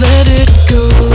let it go.